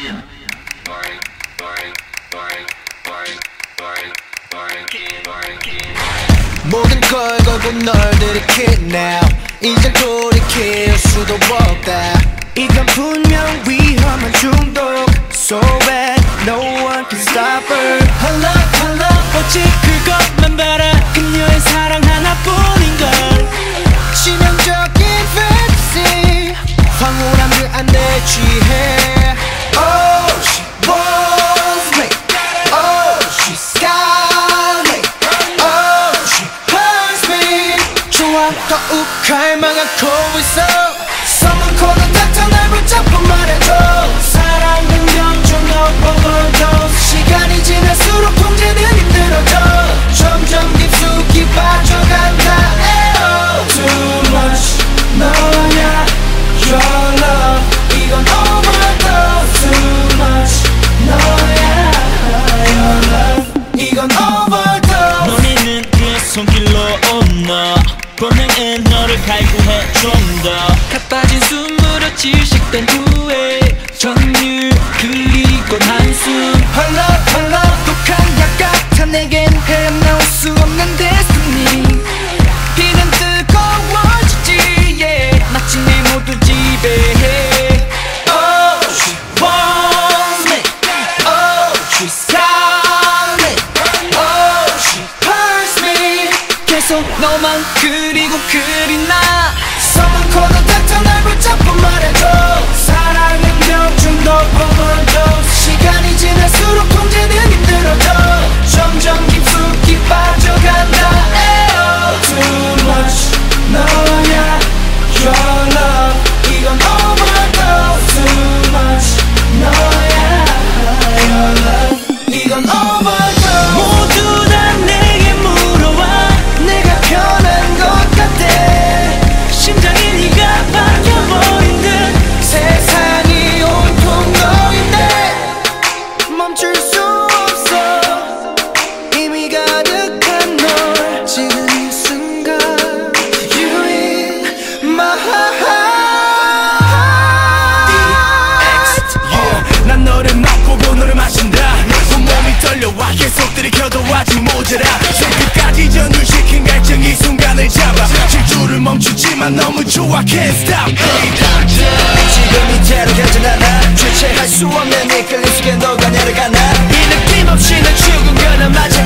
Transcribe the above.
Maya. More than good, I'm not a kid now. 이제 돌이킬 수도 없다. 이건 분명 위험. 더욱 갈망하고 있어. 썩은 코로 닥쳐 날 붙잡고 말해줘. 사랑은 영주 너보다 계속 너만 그리고 그리 나 서만 코너 닥터 날 붙잡고 말해줘. 멈출 수 없어. 이미 가득한 널 지금 이 순간 You in my heart yeah. 난 너를 맛보고 너를 마신다. 온몸이 떨려와 계속 들이켜도 아직 모자라. 새끝까지 전율시킨 갈증이 순간을 잡아. 질주를 멈추지만 너무 좋아 Can't stop. hey, 지금 이대로 가진 않아 주체할 수 없는 이끌림 속에 너 내가 난이 느낌 없이는 죽은 거는 맞아